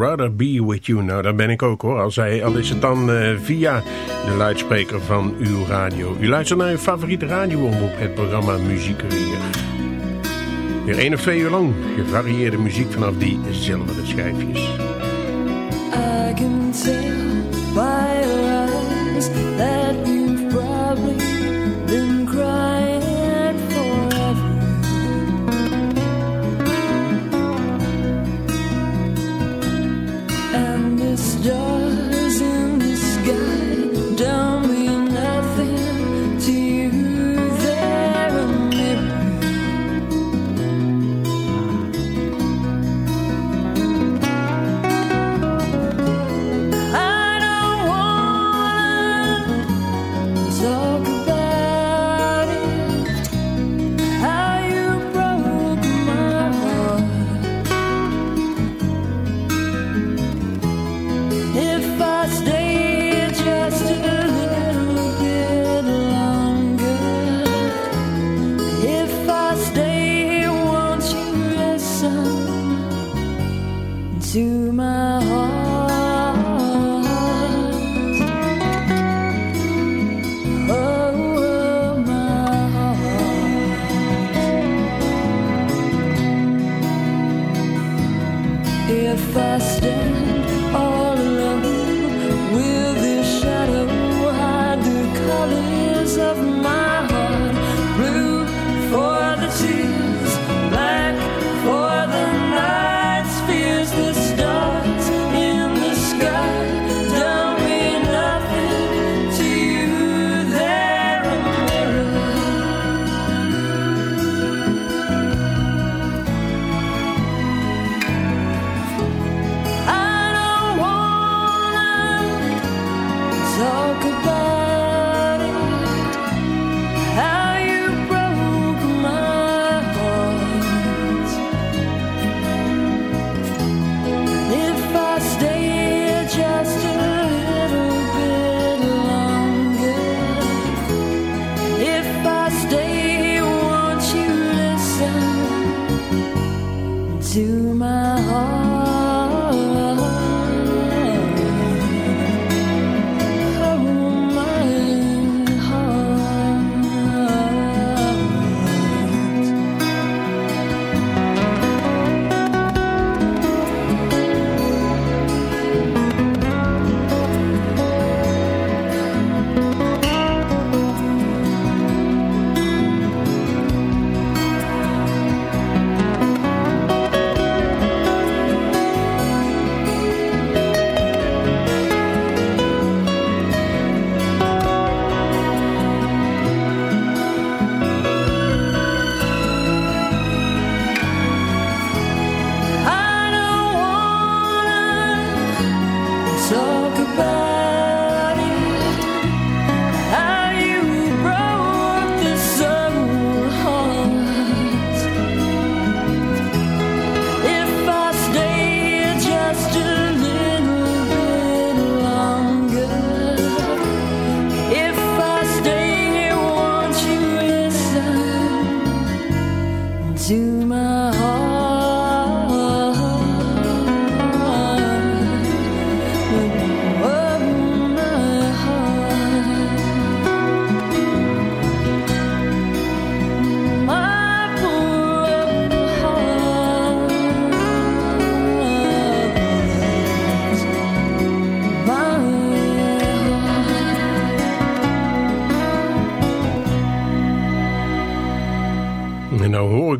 Rather be with you. Nou, dat ben ik ook hoor. Al, is het dan eh, via de luidspreker van uw radio. U luistert naar uw favoriete radioomroep, het programma Muziek Weer. Weer één of twee uur lang gevarieerde muziek vanaf die zilveren schijfjes. can tell by that probably ya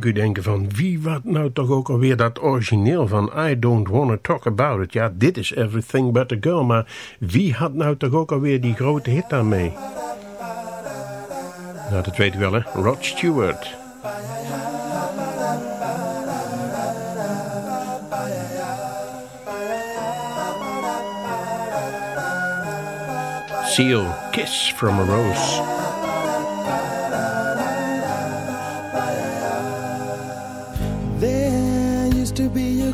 U denken van wie wat nou toch ook alweer dat origineel van I Don't Wanna Talk About It. Ja, dit is Everything But A Girl, maar wie had nou toch ook alweer die grote hit daarmee? Nou, dat weet u wel hè, Rod Stewart. Seal, Kiss from a Rose.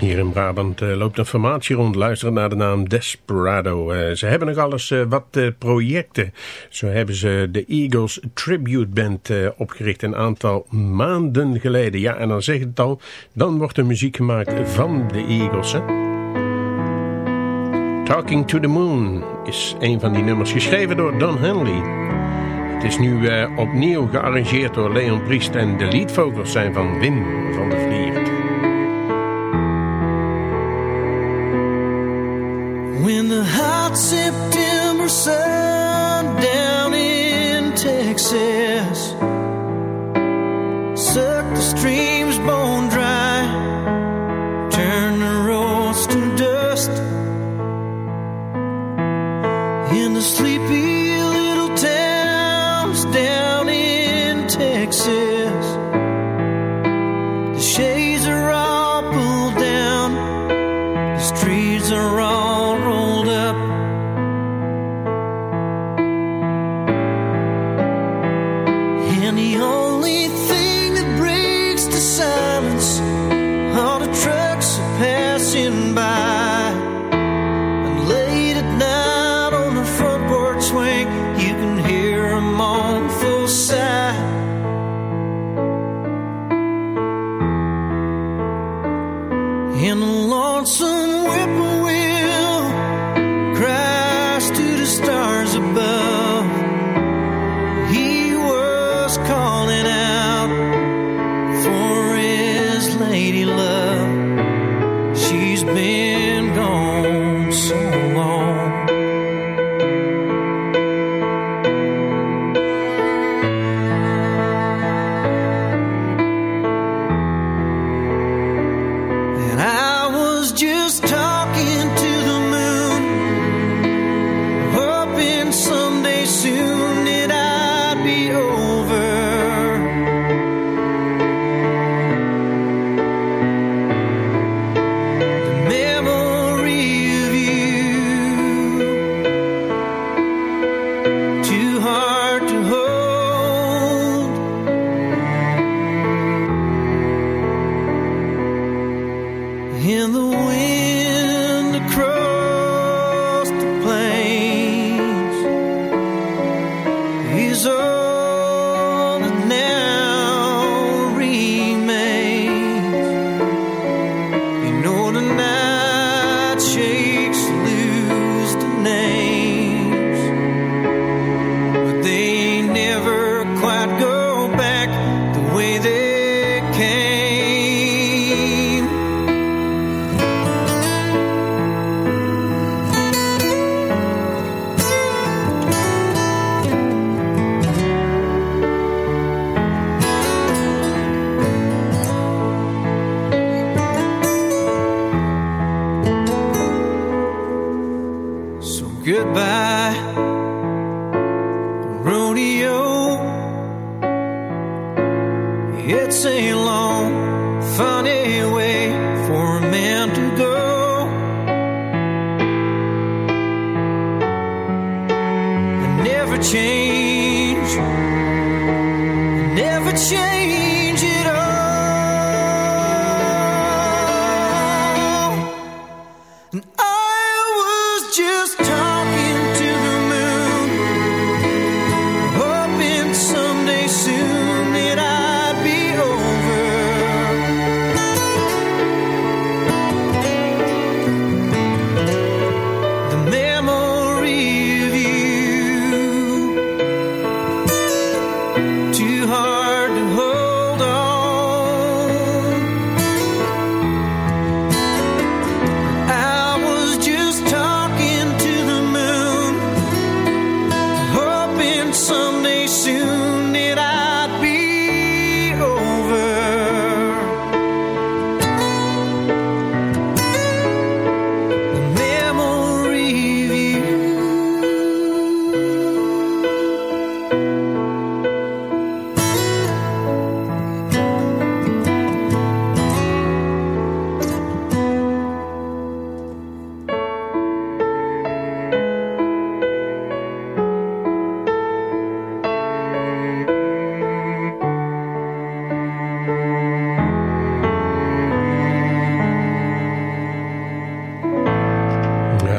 Hier in Brabant eh, loopt een formatie rond. Luisteren naar de naam Desperado. Eh, ze hebben nog alles eh, wat projecten. Zo hebben ze de Eagles Tribute Band opgericht een aantal maanden geleden. Ja, en dan zeg het al, dan wordt er muziek gemaakt van de Eagles. Hè? Talking to the Moon is een van die nummers geschreven door Don Henley. Het is nu opnieuw gearrangeerd door Leon Priest en de leadvocals zijn van Wim van der Vliert. Hot September sun down in Texas. Suck the streams bone dry,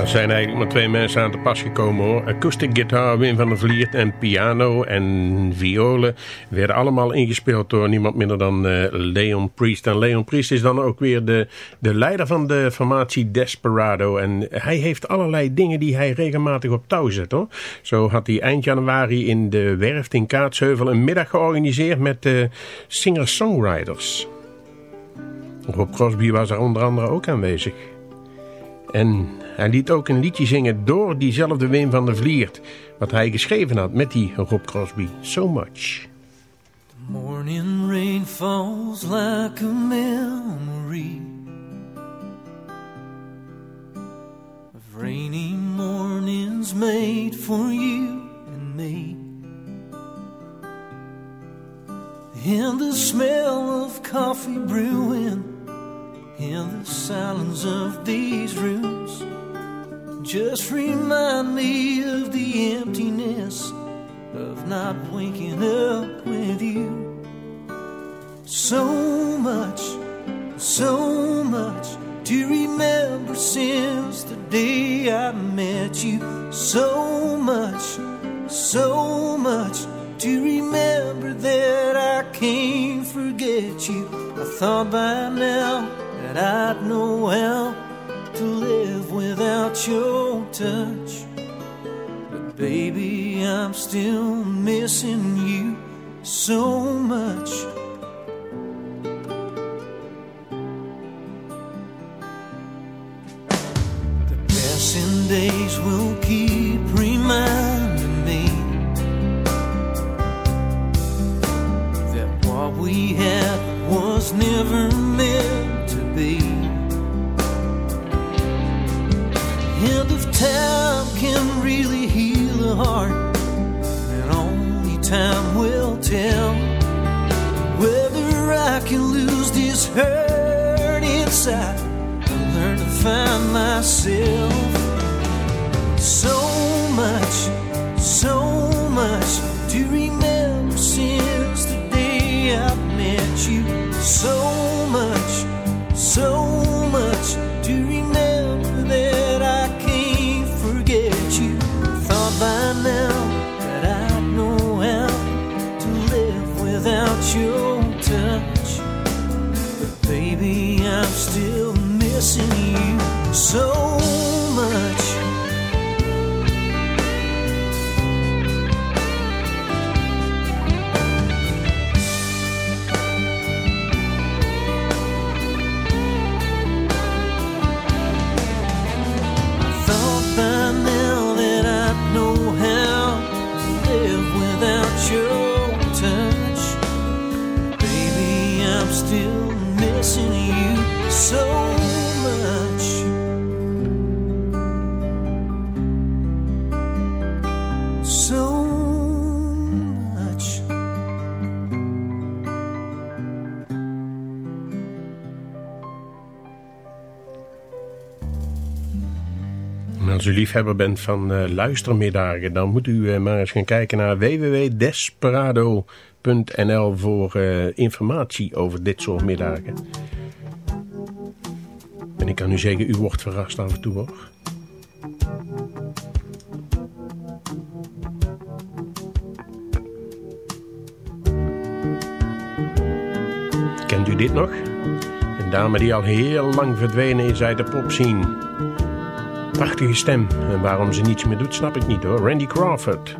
er zijn eigenlijk maar twee mensen aan te pas gekomen hoor. Acoustic guitar Wim van der Vliert en piano en violen werden allemaal ingespeeld door niemand minder dan eh, Leon Priest. En Leon Priest is dan ook weer de, de leider van de formatie Desperado. En hij heeft allerlei dingen die hij regelmatig op touw zet hoor. Zo had hij eind januari in de Werft in Kaatsheuvel een middag georganiseerd met eh, singer-songwriters. Rob Crosby was er onder andere ook aanwezig. En hij liet ook een liedje zingen door diezelfde Wim van der Vliert. Wat hij geschreven had met die Rob Crosby. So much. Morning rain falls like a memory of rainy mornings made for you and me. And the smell of coffee brewing in the silence of these rooms just remind me of the emptiness of not waking up with you. So much, so much to remember since the day I met you. So much, so much to remember that I can't forget you. I thought by now that I'd know how to live without your touch. But baby, I'm still missing you so much. The passing days will keep reminding me that what we had was never inside and learn to find myself. So much, so much to remember since the day I met you. So liefhebber bent van eh, luistermiddagen, dan moet u eh, maar eens gaan kijken naar www.desperado.nl voor eh, informatie over dit soort middagen. En ik kan u zeggen, u wordt verrast af en toe hoor. Kent u dit nog? Een dame die al heel lang verdwenen is uit de zien prachtige stem. En waarom ze niets meer doet, snap ik niet hoor. Randy Crawford.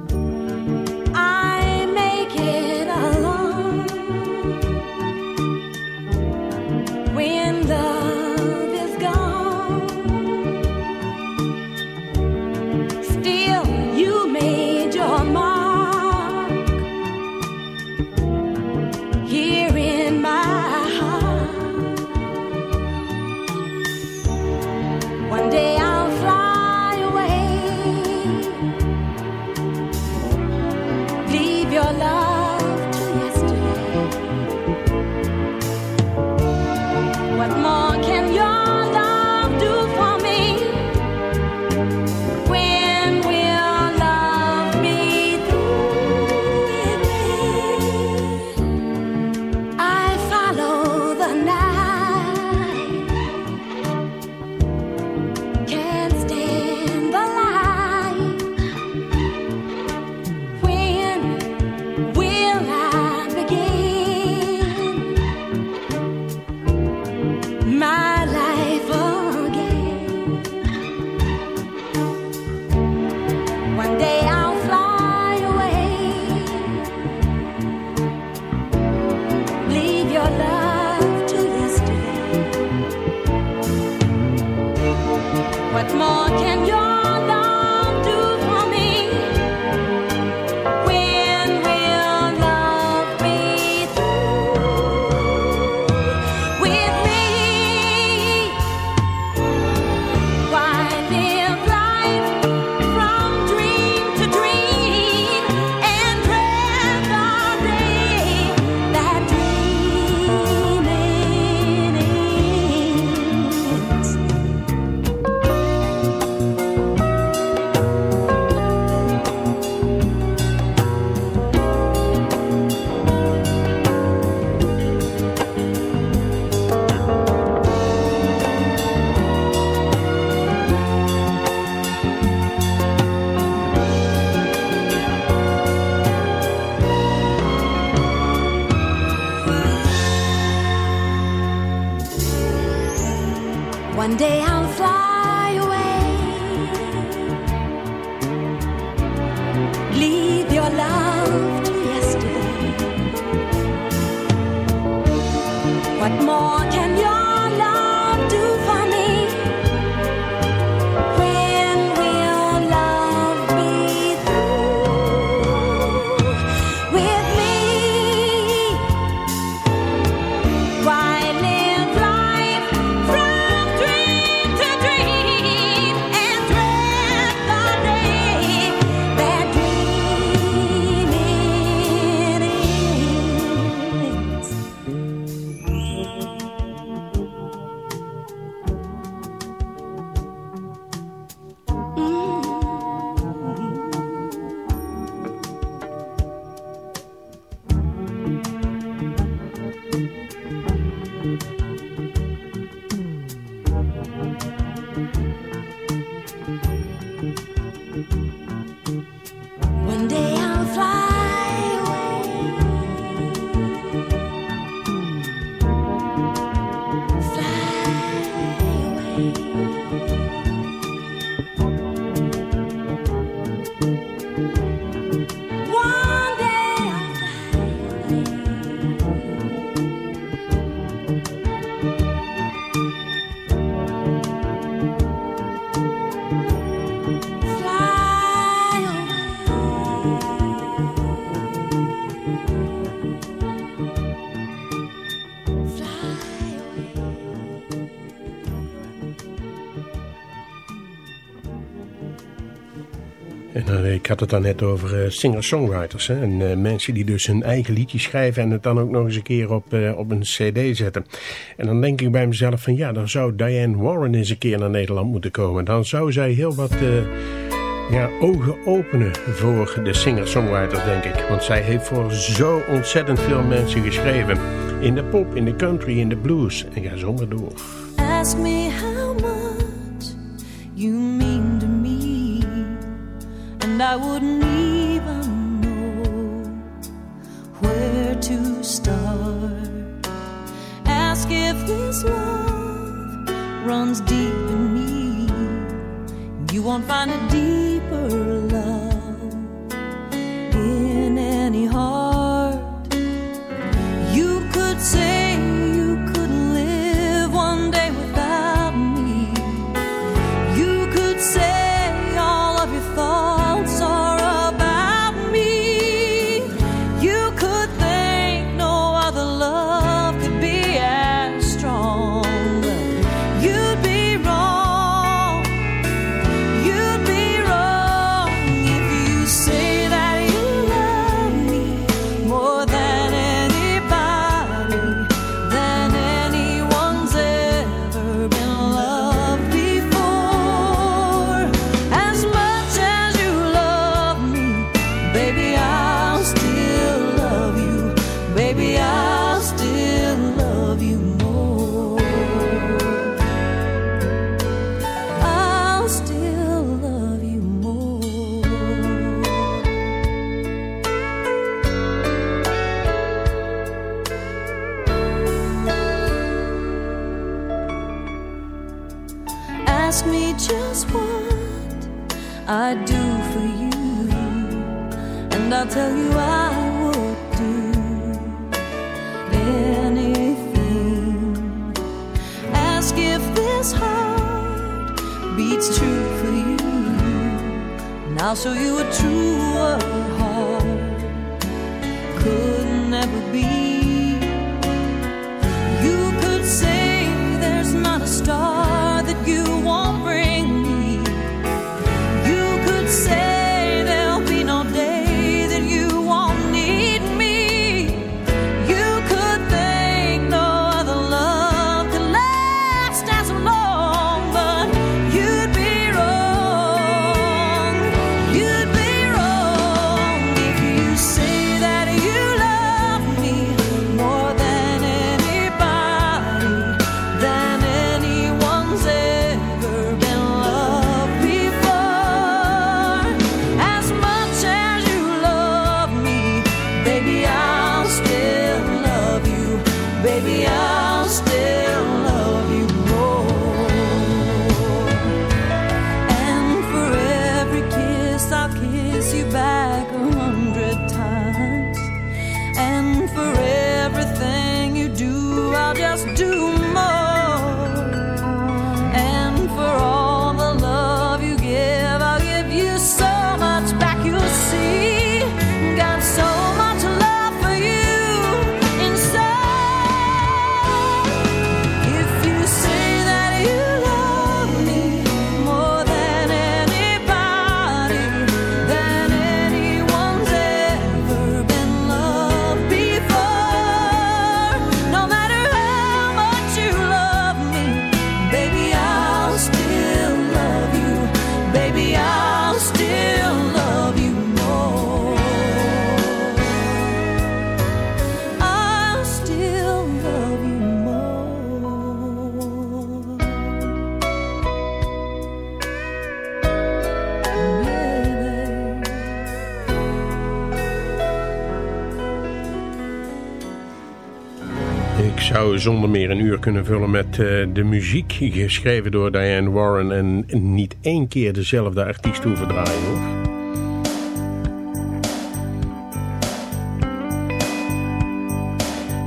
had het dan net over eh, singer-songwriters. En eh, mensen die dus hun eigen liedje schrijven en het dan ook nog eens een keer op, eh, op een cd zetten. En dan denk ik bij mezelf van ja, dan zou Diane Warren eens een keer naar Nederland moeten komen. Dan zou zij heel wat ja, ogen openen voor de singer-songwriters, denk ik. Want zij heeft voor zo ontzettend veel mensen geschreven. In de pop, in de country, in de blues. En ga ja, zo door. Ask me and I wouldn't even know where to start. Ask if this love runs deep in me. You won't find a deeper love. I'll show you a true zonder meer een uur kunnen vullen met eh, de muziek. Geschreven door Diane Warren en niet één keer dezelfde artiest hoeven draaien hoor.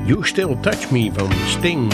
You Still Touch Me van Sting.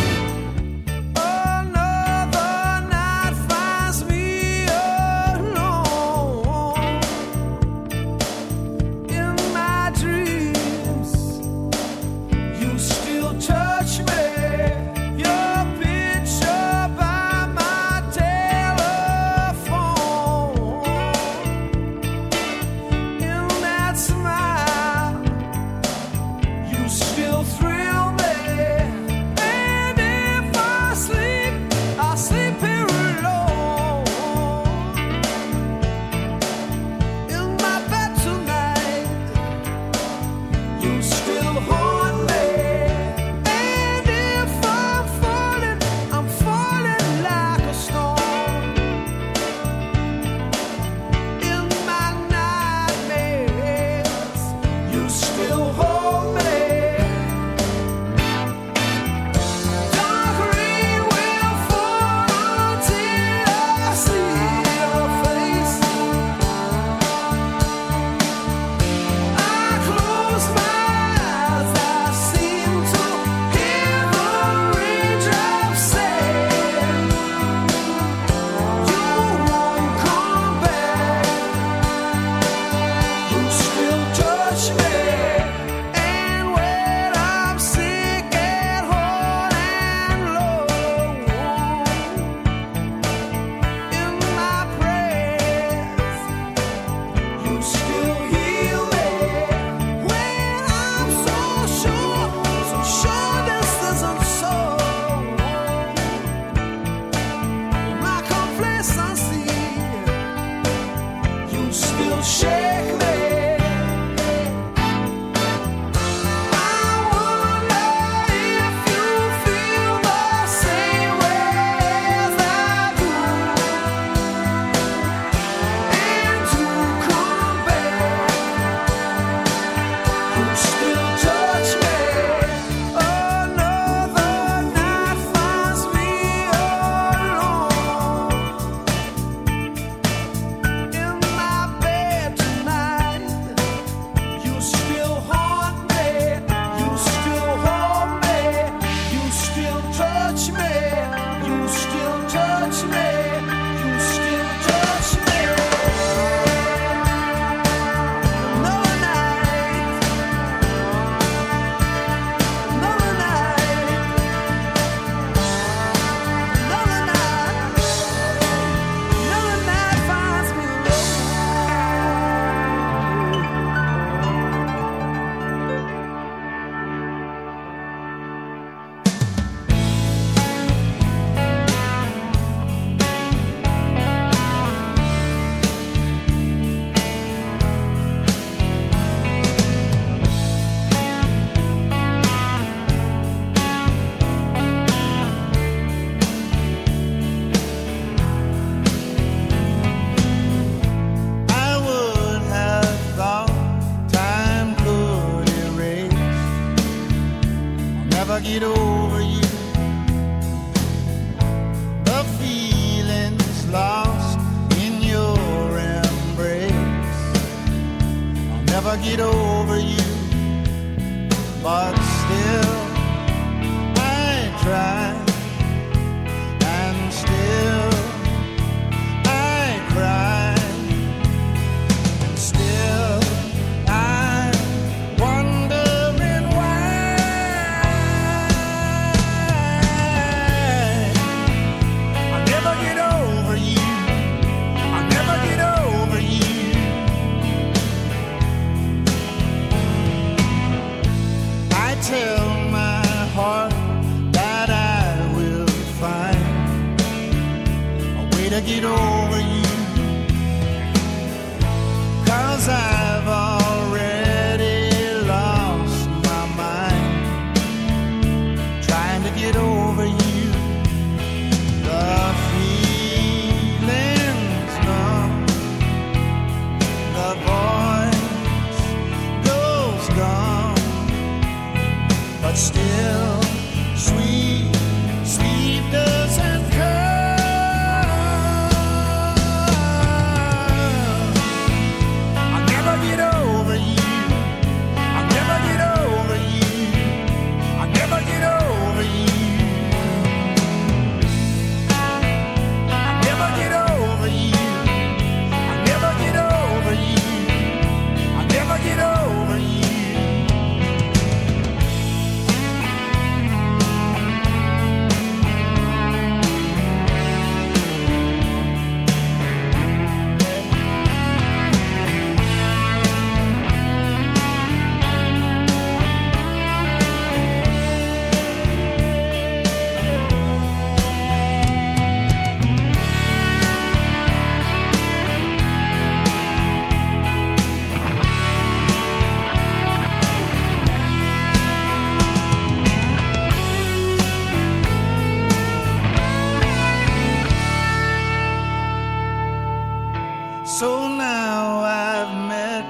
So now I've met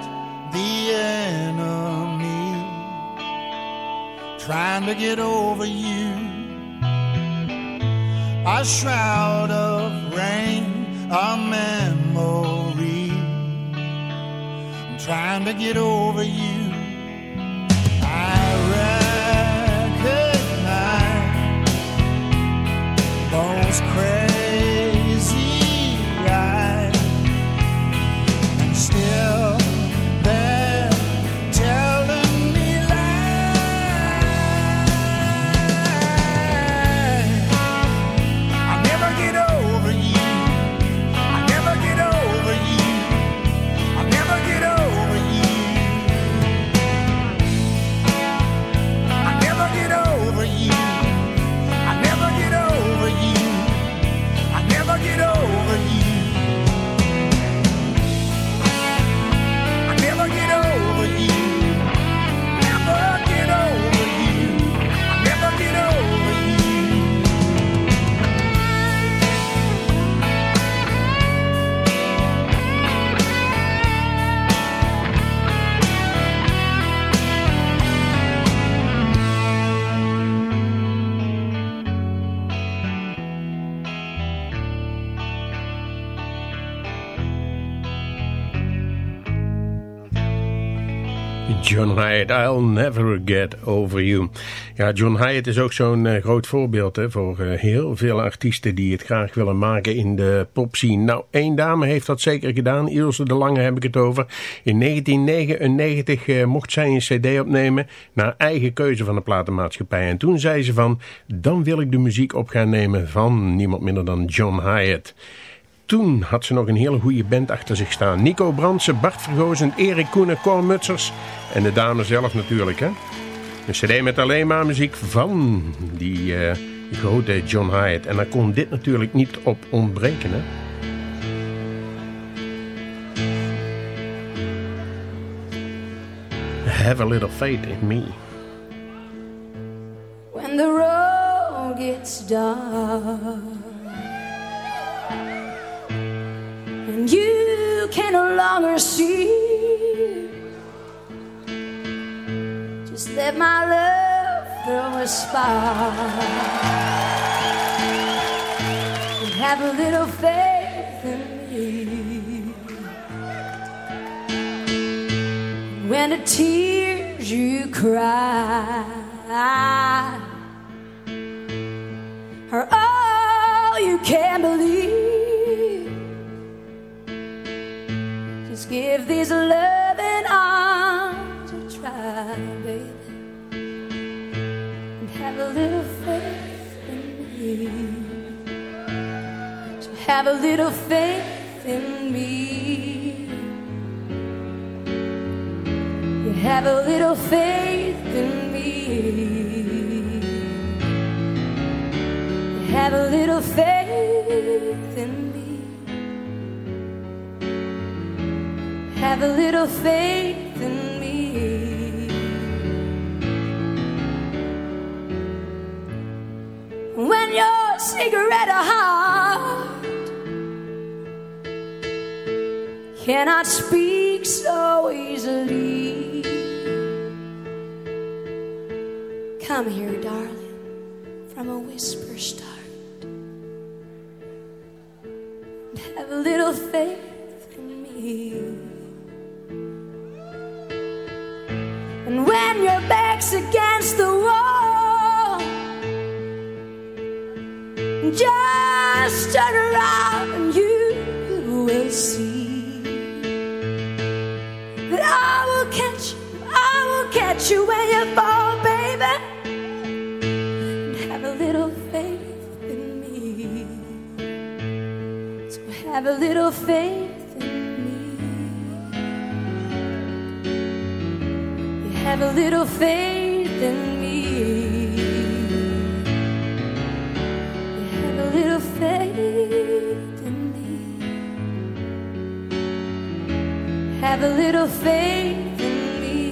the enemy trying to get over you. A shroud of rain, a memory. I'm trying to get over you. I recognize those cracks. John Hyatt, I'll never get over you. Ja, John Hyatt is ook zo'n eh, groot voorbeeld hè, voor eh, heel veel artiesten die het graag willen maken in de popscene. Nou, één dame heeft dat zeker gedaan, Ilse de Lange heb ik het over. In 1999 eh, mocht zij een cd opnemen naar eigen keuze van de platenmaatschappij. En toen zei ze van, dan wil ik de muziek op gaan nemen van niemand minder dan John Hyatt. Toen had ze nog een hele goede band achter zich staan. Nico Brandsen, Bart Vergozen, Erik Koenen, Cor Mutsers en de dame zelf natuurlijk. Hè? Een cd met alleen maar muziek van die eh, grote John Hyatt. En daar kon dit natuurlijk niet op ontbreken. Hè? Have a little faith in me. when the road gets dark and you can no longer see just let my love throw a spark and have a little faith in me when the tears you cry are all you can believe. Give these loving arms a try, baby, and have a little faith in me. So have a little faith in me. You have a little faith in me. You have a little faith in me. Have a little faith in me. When your cigarette heart cannot speak so easily. Come here, darling, from a whisper start. Have a little faith against the wall, just turn around and you will see that I will catch you, I will catch you when you fall, baby. And have a little faith in me. So have a little faith in me. You have a little faith Have a little faith in me.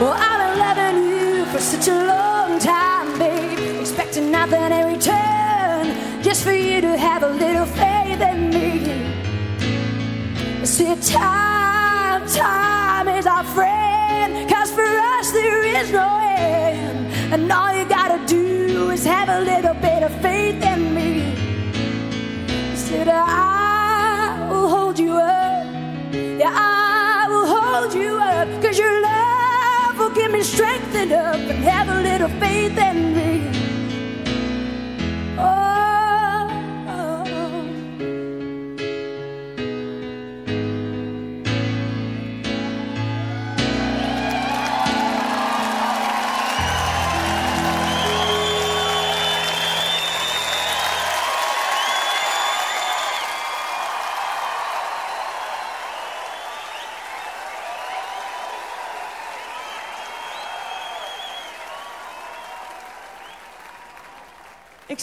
Well, I've been loving you for such a long time, babe. Expecting nothing in return. Just for you to have a little faith in me. See, time, time is our friend. Cause for us there is no end. And all you gotta do is have a little I will hold you up. Yeah, I will hold you up. Cause your love will give me strength enough and have a little faith in me.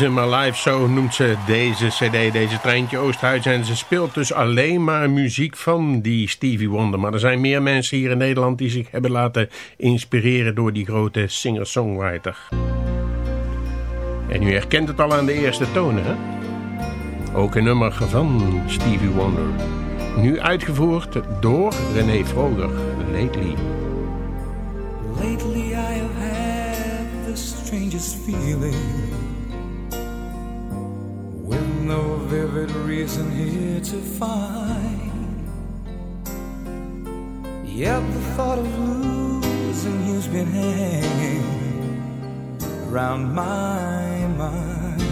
In My Life, zo noemt ze deze cd, deze Treintje Oosthuis. En ze speelt dus alleen maar muziek van die Stevie Wonder. Maar er zijn meer mensen hier in Nederland die zich hebben laten inspireren door die grote singer-songwriter. En u herkent het al aan de eerste tonen, hè? Ook een nummer van Stevie Wonder. Nu uitgevoerd door René Vroger, Lately. Lately I have had the strangest feeling no vivid reason here to find Yet the thought of losing you's been hanging around my mind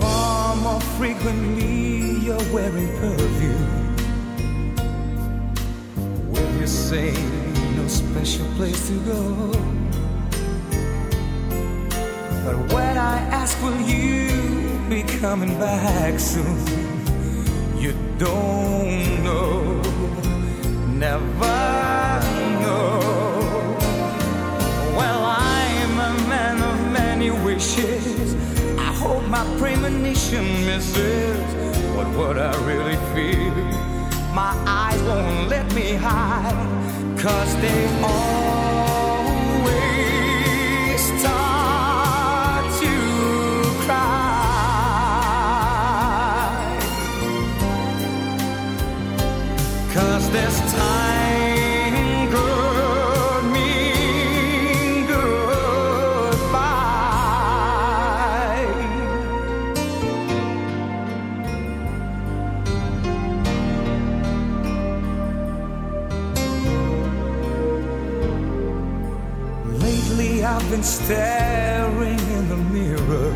Far more frequently you're wearing perfume Will you say no special place to go? But when I ask, will you be coming back soon? You don't know, never know. Well, I'm a man of many wishes. I hope my premonition misses what would I really feel. My eyes won't let me hide, cause they always start I've been staring in the mirror.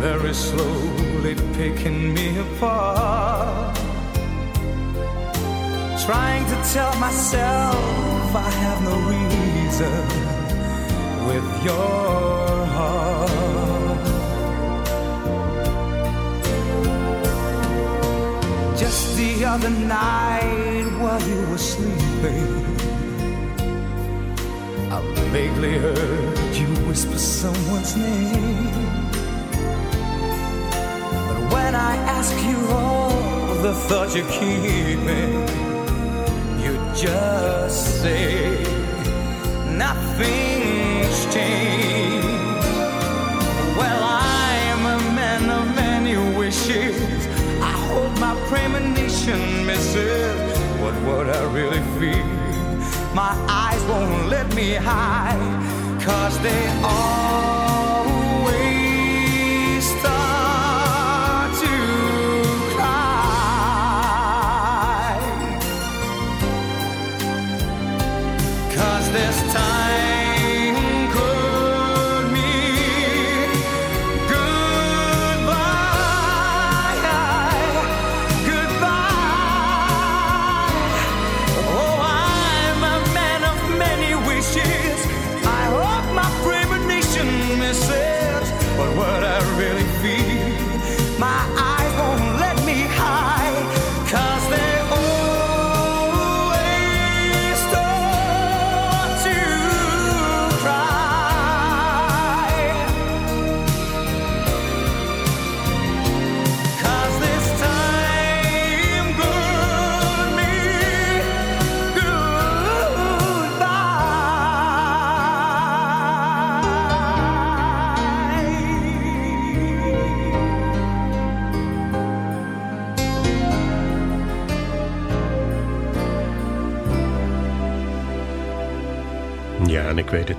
Very slowly picking me apart. Trying to tell myself I have no reason With your heart. Just the other night while you were sleeping vaguely heard you whisper someone's name. But when I ask you all the thoughts you're keeping, you just say nothing's changed. Well, I'm a man of many wishes. I hope my premonition misses what would I really feel. My eyes won't let me hide, cause they always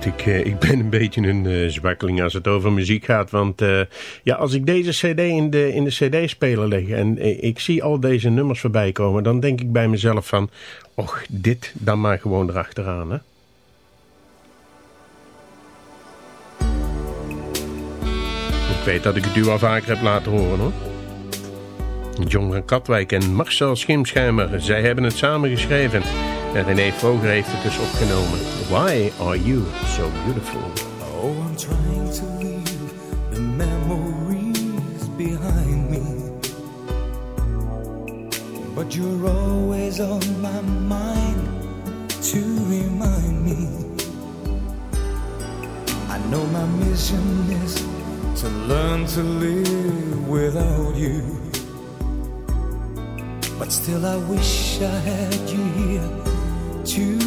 eh, ik ben een beetje een eh, zwakkeling als het over muziek gaat. Want eh, ja, als ik deze cd in de, in de cd-speler leg en ik zie al deze nummers voorbij komen... dan denk ik bij mezelf van, och, dit dan maar gewoon erachteraan, hè. Ik weet dat ik het u al vaker heb laten horen, hoor. John van Katwijk en Marcel Schimschijmer, zij hebben het samen geschreven. En René Vroger heeft het dus opgenomen. Why are you so beautiful? Oh, I'm trying to leave the memories behind me. But you're always on my mind, to remind me. I know my mission is to learn to live without you. But still, I wish I had you here to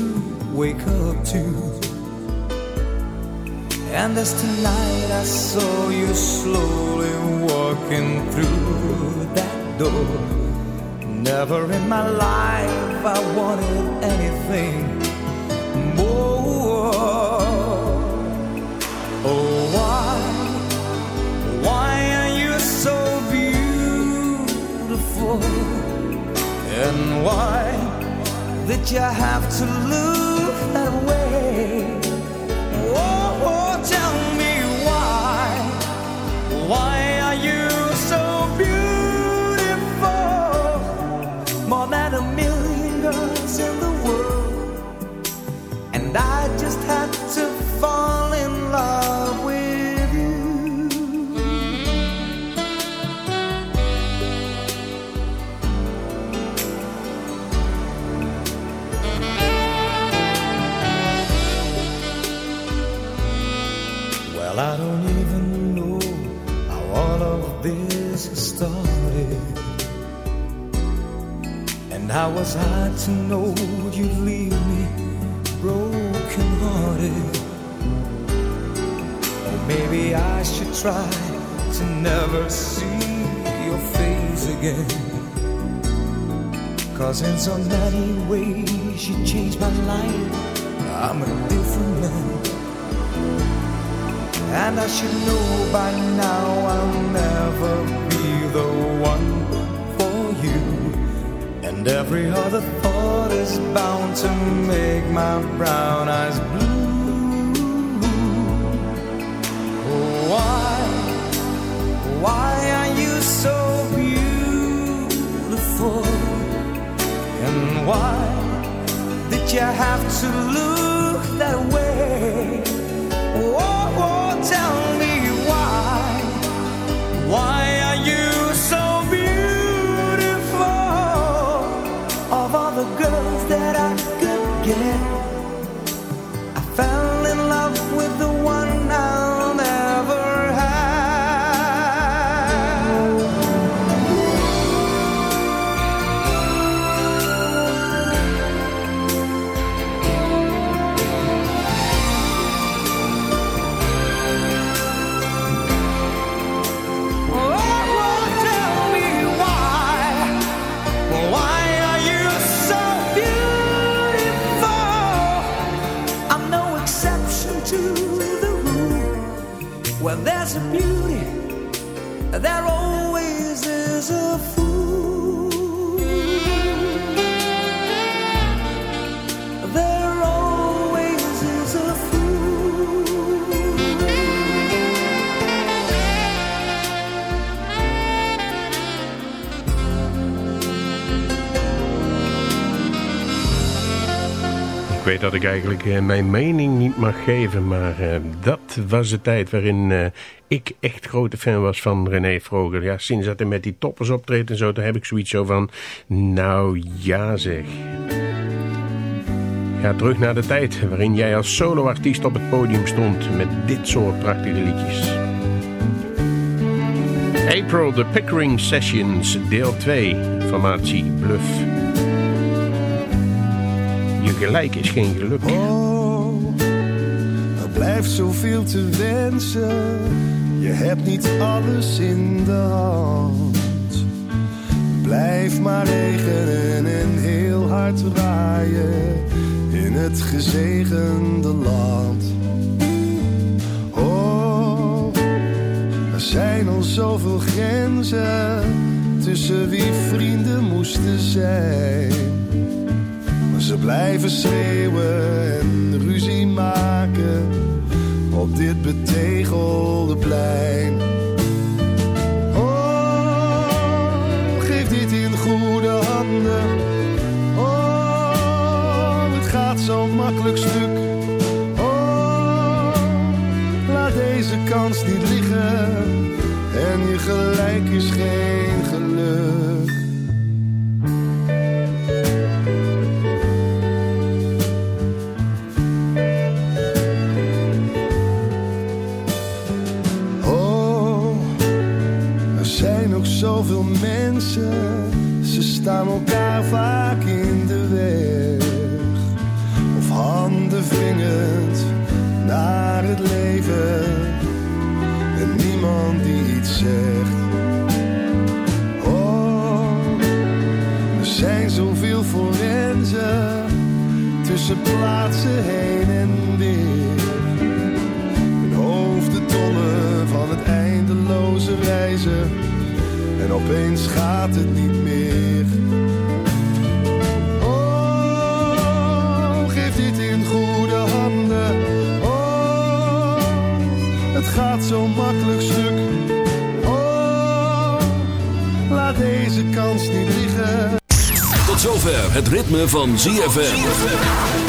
wake up to. And as tonight I saw you slowly walking through that door. Never in my life I wanted anything more. Oh, why, why are you so beautiful? And why did you have to look that way? And how was I to know you'd leave me broken hearted? Or maybe I should try to never see your face again. Cause in so many ways you changed my life. I'm a different man. And I should know by now I'll never be the one. And every other thought is bound to make my brown eyes blue. Why, why are you so beautiful? And why did you have to look that way? Oh, oh, tell me why. Why Dat ik eigenlijk eh, mijn mening niet mag geven, maar eh, dat was de tijd waarin eh, ik echt grote fan was van René Vroger. Ja, sinds dat hij met die toppers optreedt en zo, daar heb ik zoiets zo van, nou ja zeg. Ga terug naar de tijd waarin jij als soloartiest op het podium stond met dit soort prachtige liedjes. April, The Pickering Sessions, deel 2, formatie Bluff. Je gelijk is geen geluk. Oh, er blijft zoveel te wensen. Je hebt niet alles in de hand. Blijf maar regenen en heel hard waaien in het gezegende land. Oh, er zijn al zoveel grenzen tussen wie vrienden moesten zijn. Ze blijven schreeuwen en ruzie maken op dit betegelde plein. Oh, geef dit in goede handen. Oh, het gaat zo makkelijk stuk. Oh, laat deze kans niet liggen. En je gelijk is geen staan elkaar vaak in de weg. Of handen wringend naar het leven. En niemand die iets zegt. Oh, er zijn zoveel forensen tussen plaatsen heen en weer. En opeens gaat het niet meer. Oh, geef dit in goede handen. Oh, het gaat zo makkelijk stuk. Oh, laat deze kans niet liggen. Tot zover het ritme van ZFM.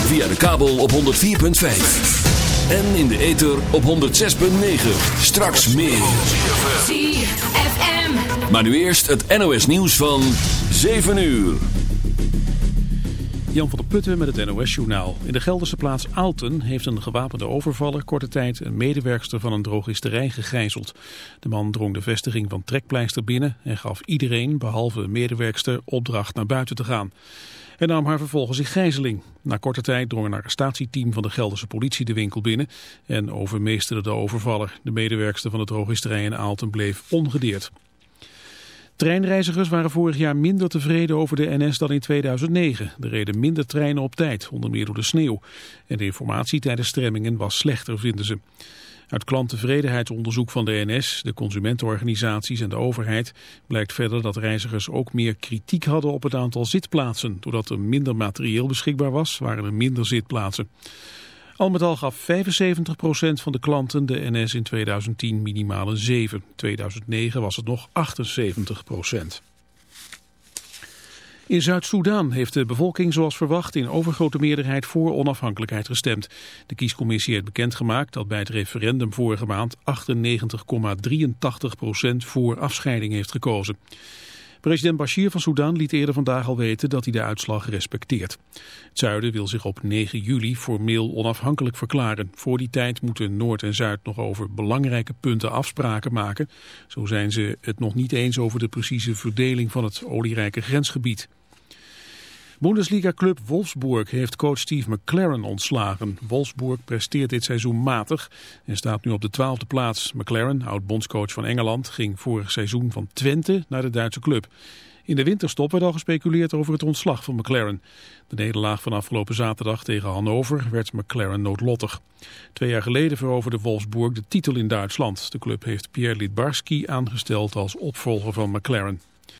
Via de kabel op 104.5. En in de ether op 106.9. Straks meer. Maar nu eerst het NOS nieuws van 7 uur. Jan van der Putten met het NOS-journaal. In de Gelderse plaats Aalten heeft een gewapende overvaller korte tijd een medewerkster van een drogisterij gegijzeld. De man drong de vestiging van Trekpleister binnen en gaf iedereen, behalve de medewerkster, opdracht naar buiten te gaan. Hij nam haar vervolgens in gijzeling. Na korte tijd drong een arrestatieteam van de Gelderse politie de winkel binnen en overmeesterde de overvaller. De medewerkster van de drogisterij in Aalten bleef ongedeerd. Treinreizigers waren vorig jaar minder tevreden over de NS dan in 2009. Er reden minder treinen op tijd, onder meer door de sneeuw. En de informatie tijdens stremmingen was slechter, vinden ze. Uit klanttevredenheidsonderzoek van de NS, de consumentenorganisaties en de overheid blijkt verder dat reizigers ook meer kritiek hadden op het aantal zitplaatsen. Doordat er minder materieel beschikbaar was, waren er minder zitplaatsen. Al met al gaf 75% van de klanten de NS in 2010 minimaal een 7. 2009 was het nog 78%. In Zuid-Soedan heeft de bevolking zoals verwacht in overgrote meerderheid voor onafhankelijkheid gestemd. De kiescommissie heeft bekendgemaakt dat bij het referendum vorige maand 98,83% voor afscheiding heeft gekozen. President Bashir van Soedan liet eerder vandaag al weten dat hij de uitslag respecteert. Het zuiden wil zich op 9 juli formeel onafhankelijk verklaren. Voor die tijd moeten Noord en Zuid nog over belangrijke punten afspraken maken. Zo zijn ze het nog niet eens over de precieze verdeling van het olierijke grensgebied. Bundesliga-club Wolfsburg heeft coach Steve McLaren ontslagen. Wolfsburg presteert dit seizoen matig en staat nu op de twaalfde plaats. McLaren, oud-bondscoach van Engeland, ging vorig seizoen van Twente naar de Duitse club. In de winterstop werd al gespeculeerd over het ontslag van McLaren. De nederlaag van afgelopen zaterdag tegen Hannover werd McLaren noodlottig. Twee jaar geleden veroverde Wolfsburg de titel in Duitsland. De club heeft Pierre Lidbarski aangesteld als opvolger van McLaren.